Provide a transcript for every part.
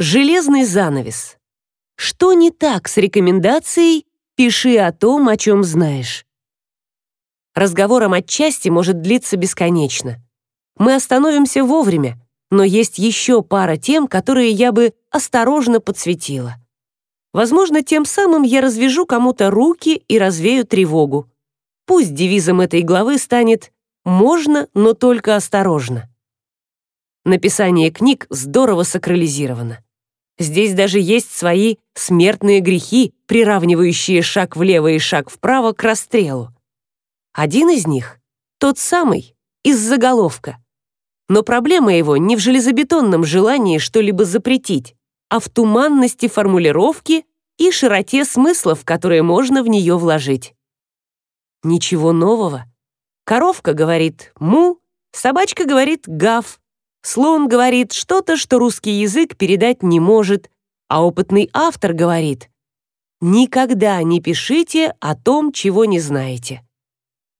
Железный занавес. Что не так с рекомендацией «пиши о том, о чем знаешь»? Разговор о матчасти может длиться бесконечно. Мы остановимся вовремя, но есть еще пара тем, которые я бы осторожно подсветила. Возможно, тем самым я развяжу кому-то руки и развею тревогу. Пусть девизом этой главы станет «можно, но только осторожно». Написание книг здорово сакрализировано. Здесь даже есть свои смертные грехи, приравнивающие шаг влево и шаг вправо к расстрелу. Один из них — тот самый, из заголовка. Но проблема его не в железобетонном желании что-либо запретить, а в туманности формулировки и широте смыслов, которые можно в нее вложить. Ничего нового. Коровка говорит «му», собачка говорит «гав», слон говорит что-то, что русский язык передать не может, а опытный автор говорит «никогда не пишите о том, чего не знаете».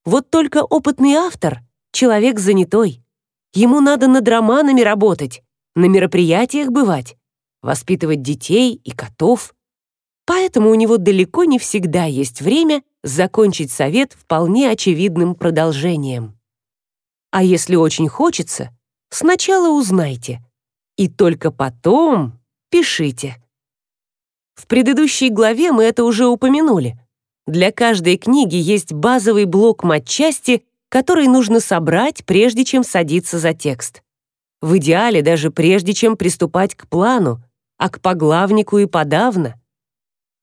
Вот только опытный автор — человек занятой. Ему надо над романами работать, на мероприятиях бывать, воспитывать детей и котов. Поэтому у него далеко не всегда есть время закончить совет вполне очевидным продолжением. А если очень хочется, сначала узнайте, и только потом пишите. В предыдущей главе мы это уже упомянули. Для каждой книги есть базовый блок матчасти, который нужно собрать, прежде чем садиться за текст. В идеале даже прежде чем приступать к плану, а к поглавнику и подавно.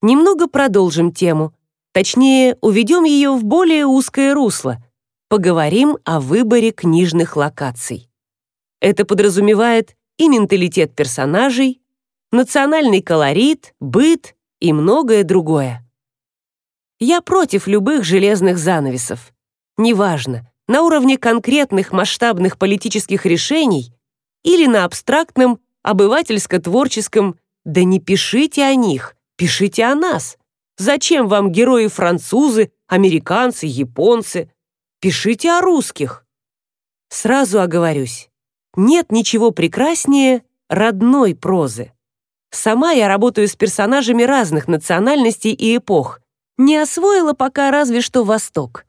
Немного продолжим тему, точнее, уведем ее в более узкое русло. Поговорим о выборе книжных локаций. Это подразумевает и менталитет персонажей, национальный колорит, быт и многое другое. Я против любых железных занавесов. Неважно, на уровне конкретных масштабных политических решений или на абстрактном обывательско-творческом «да не пишите о них, пишите о нас». Зачем вам герои французы, американцы, японцы? Пишите о русских. Сразу оговорюсь. Нет ничего прекраснее родной прозы. Сама я работаю с персонажами разных национальностей и эпох. Не освоила пока разве что Восток.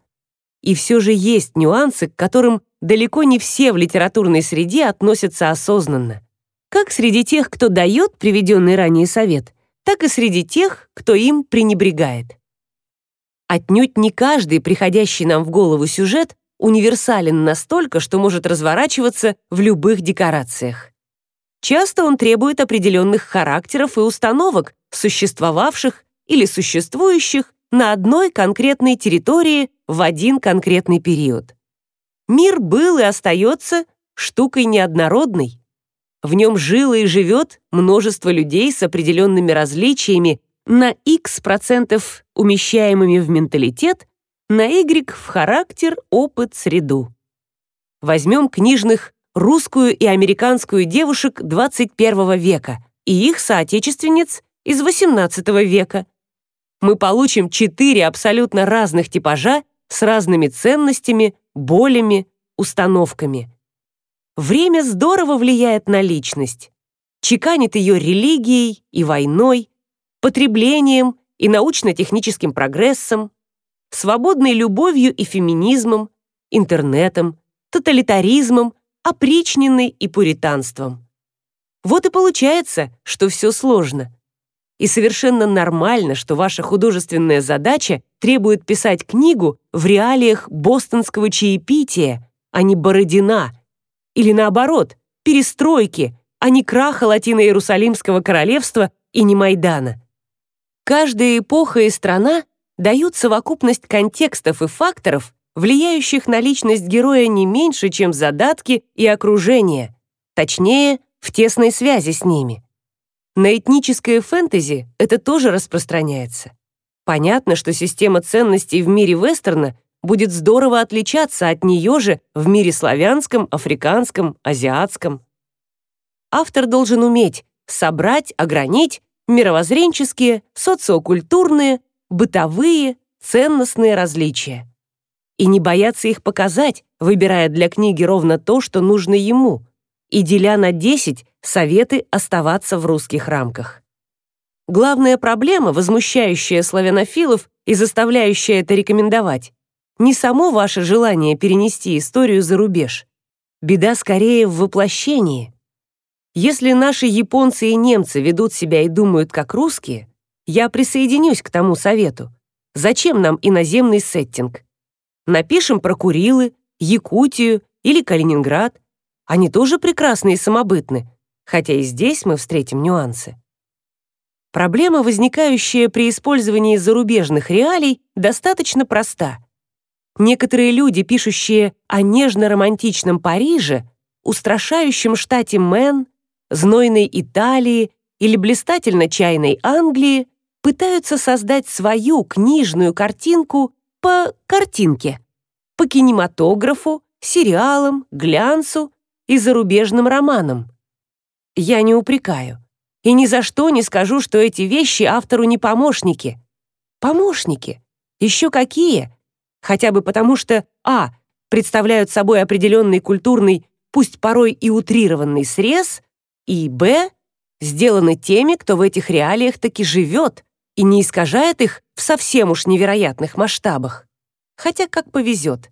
И все же есть нюансы, к которым далеко не все в литературной среде относятся осознанно. Как среди тех, кто дает приведенный ранее совет, так и среди тех, кто им пренебрегает. Отнюдь не каждый приходящий нам в голову сюжет универсален настолько, что может разворачиваться в любых декорациях. Часто он требует определенных характеров и установок, существовавших или существующих на одной конкретной территории в один конкретный период. Мир был и остается штукой неоднородной. В нем жило и живет множество людей с определенными различиями на x процентов умещаемыми в менталитет, на y в характер, опыт, среду. Возьмем книжных русскую и американскую девушек 21 века и их соотечественниц из 18 века. Мы получим четыре абсолютно разных типажа с разными ценностями, болями, установками. Время здорово влияет на личность, чеканит ее религией и войной, потреблением и научно-техническим прогрессом, свободной любовью и феминизмом, интернетом, тоталитаризмом, опричниной и пуританством. Вот и получается, что все сложно. И совершенно нормально, что ваша художественная задача требует писать книгу в реалиях бостонского чаепития, а не Бородина, или наоборот, перестройки, а не краха латино-иерусалимского королевства и не Майдана. Каждая эпоха и страна дают совокупность контекстов и факторов, влияющих на личность героя не меньше, чем задатки и окружение, точнее, в тесной связи с ними. На этническое фэнтези это тоже распространяется. Понятно, что система ценностей в мире вестерна будет здорово отличаться от нее же в мире славянском, африканском, азиатском. Автор должен уметь собрать, огранить мировоззренческие, социокультурные, бытовые, ценностные различия. И не бояться их показать, выбирая для книги ровно то, что нужно ему, и деля на 10 советы оставаться в русских рамках. Главная проблема, возмущающая славянофилов и заставляющая это рекомендовать, не само ваше желание перенести историю за рубеж. Беда скорее в воплощении. Если наши японцы и немцы ведут себя и думают как русские, я присоединюсь к тому совету. Зачем нам иноземный сеттинг? Напишем про Курилы, Якутию или Калининград. Они тоже прекрасны и самобытны, хотя и здесь мы встретим нюансы. Проблема, возникающая при использовании зарубежных реалий, достаточно проста. Некоторые люди, пишущие о нежно-романтичном Париже, устрашающем штате Мэн, знойной Италии или блистательно-чайной Англии, пытаются создать свою книжную картинку по картинке, по кинематографу, сериалам, глянцу и зарубежным романам. Я не упрекаю. И ни за что не скажу, что эти вещи автору не помощники. Помощники. Еще какие? Хотя бы потому, что а. представляют собой определенный культурный, пусть порой и утрированный срез, и б. сделаны теми, кто в этих реалиях таки живет и не искажает их в совсем уж невероятных масштабах. Хотя как повезет.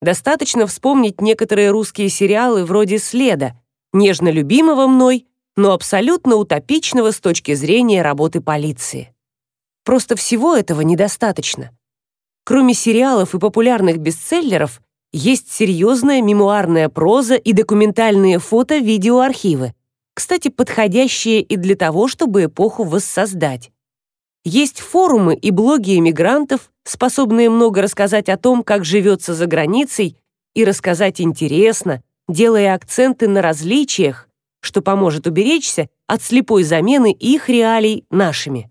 Достаточно вспомнить некоторые русские сериалы вроде «Следа», нежно любимого мной, но абсолютно утопичного с точки зрения работы полиции. Просто всего этого недостаточно. Кроме сериалов и популярных бестселлеров, есть серьезная мемуарная проза и документальные фото-видеоархивы, кстати, подходящие и для того, чтобы эпоху воссоздать. Есть форумы и блоги эмигрантов, способные много рассказать о том, как живется за границей, и рассказать интересно, делая акценты на различиях, что поможет уберечься от слепой замены их реалий нашими.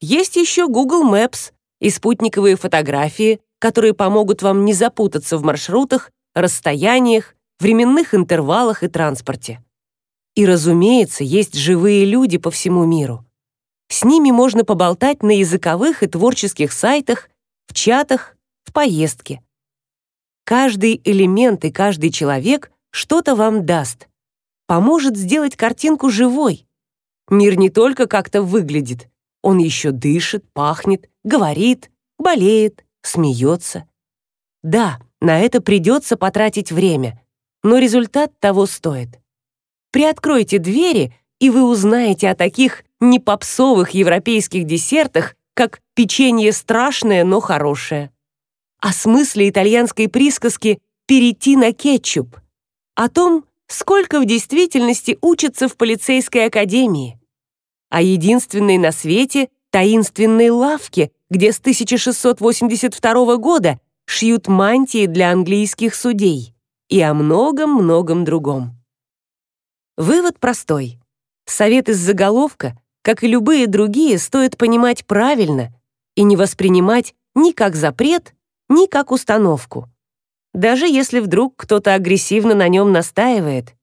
Есть еще Google Maps и спутниковые фотографии, которые помогут вам не запутаться в маршрутах, расстояниях, временных интервалах и транспорте. И, разумеется, есть живые люди по всему миру. С ними можно поболтать на языковых и творческих сайтах, в чатах, в поездке. Каждый элемент и каждый человек что-то вам даст, поможет сделать картинку живой. Мир не только как-то выглядит, он еще дышит, пахнет, говорит, болеет, смеется. Да, на это придется потратить время, но результат того стоит. Приоткройте двери, и вы узнаете о таких не попсовых европейских десертах, как печенье страшное, но хорошее. О смысле итальянской присказки «перейти на кетчуп», о том, сколько в действительности учатся в полицейской академии, о единственной на свете таинственной лавке, где с 1682 года шьют мантии для английских судей, и о многом-многом другом. Вывод простой. Совет из заголовка как и любые другие, стоит понимать правильно и не воспринимать ни как запрет, ни как установку. Даже если вдруг кто-то агрессивно на нем настаивает,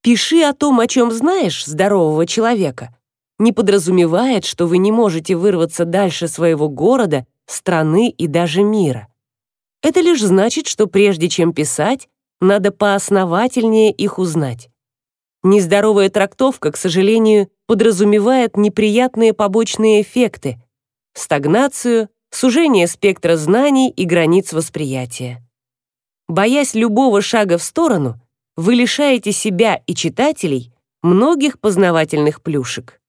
пиши о том, о чем знаешь здорового человека, не подразумевает, что вы не можете вырваться дальше своего города, страны и даже мира. Это лишь значит, что прежде чем писать, надо поосновательнее их узнать. Нездоровая трактовка, к сожалению, подразумевает неприятные побочные эффекты, стагнацию, сужение спектра знаний и границ восприятия. Боясь любого шага в сторону, вы лишаете себя и читателей многих познавательных плюшек.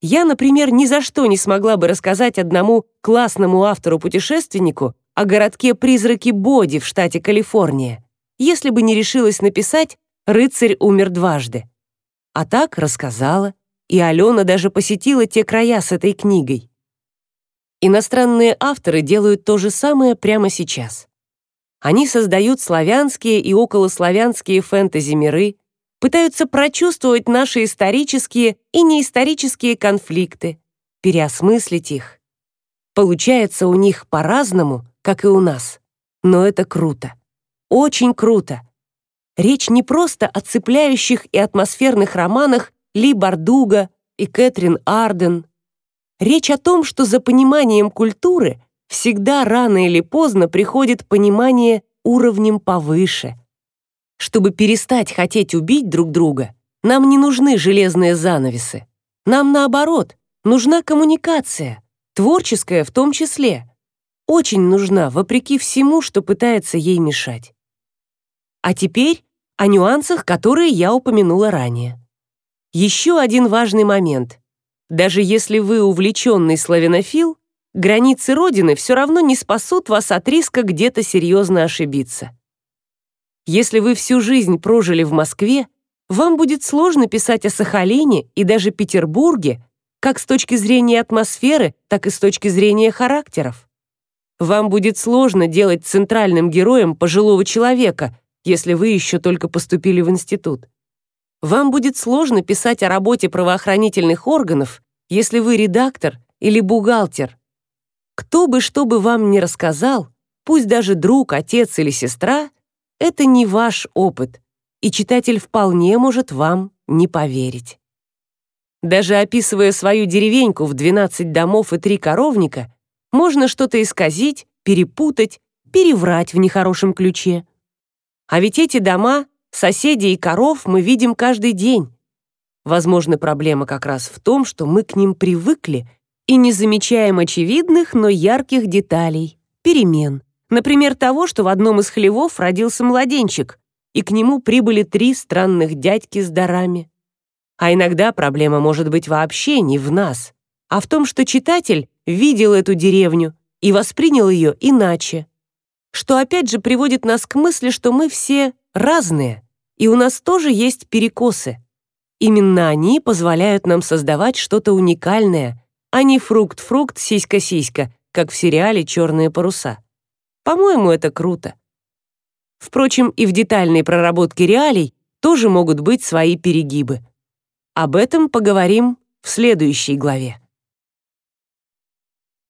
Я, например, ни за что не смогла бы рассказать одному классному автору-путешественнику о городке Призраки Боди в штате Калифорния, если бы не решилась написать рыцарь умер дважды. А так рассказала, и Алена даже посетила те края с этой книгой. Иностранные авторы делают то же самое прямо сейчас. Они создают славянские и околославянские фэнтези-миры, пытаются прочувствовать наши исторические и неисторические конфликты, переосмыслить их. Получается у них по-разному, как и у нас. Но это круто. Очень круто. Речь не просто о цепляющих и атмосферных романах Ли Бардуга и Кэтрин Арден. Речь о том, что за пониманием культуры всегда рано или поздно приходит понимание уровнем повыше. Чтобы перестать хотеть убить друг друга, Нам не нужны железные занавесы. Нам, наоборот, нужна коммуникация, творческая в том числе. Очень нужна, вопреки всему, что пытается ей мешать. А теперь о нюансах, которые я упомянула ранее. Еще один важный момент. Даже если вы увлеченный славянофил, границы Родины все равно не спасут вас от риска где-то серьезно ошибиться. Если вы всю жизнь прожили в Москве, вам будет сложно писать о Сахалине и даже Петербурге, как с точки зрения атмосферы, так и с точки зрения характеров. Вам будет сложно делать центральным героем пожилого человека, если вы еще только поступили в институт. Вам будет сложно писать о работе правоохранительных органов, если вы редактор или бухгалтер. Кто бы что бы вам ни рассказал, пусть даже друг, отец или сестра, это не ваш опыт, и читатель вполне может вам не поверить. Даже описывая свою деревеньку в 12 домов и три коровника, можно что-то исказить, перепутать, переврать в нехорошем ключе. А ведь эти дома, соседей и коров мы видим каждый день. Возможно, проблема как раз в том, что мы к ним привыкли и не замечаем очевидных, но ярких деталей, перемен. Например, того, что в одном из хлевов родился младенчик, и к нему прибыли три странных дядьки с дарами. А иногда проблема может быть вообще не в нас, а в том, что читатель видел эту деревню и воспринял ее иначе что опять же приводит нас к мысли, что мы все разные, и у нас тоже есть перекосы. Именно они позволяют нам создавать что-то уникальное, а не фрукт-фрукт, сиська-сиська, как в сериале «Черные паруса». По-моему, это круто. Впрочем, и в детальной проработке реалий тоже могут быть свои перегибы. Об этом поговорим в следующей главе.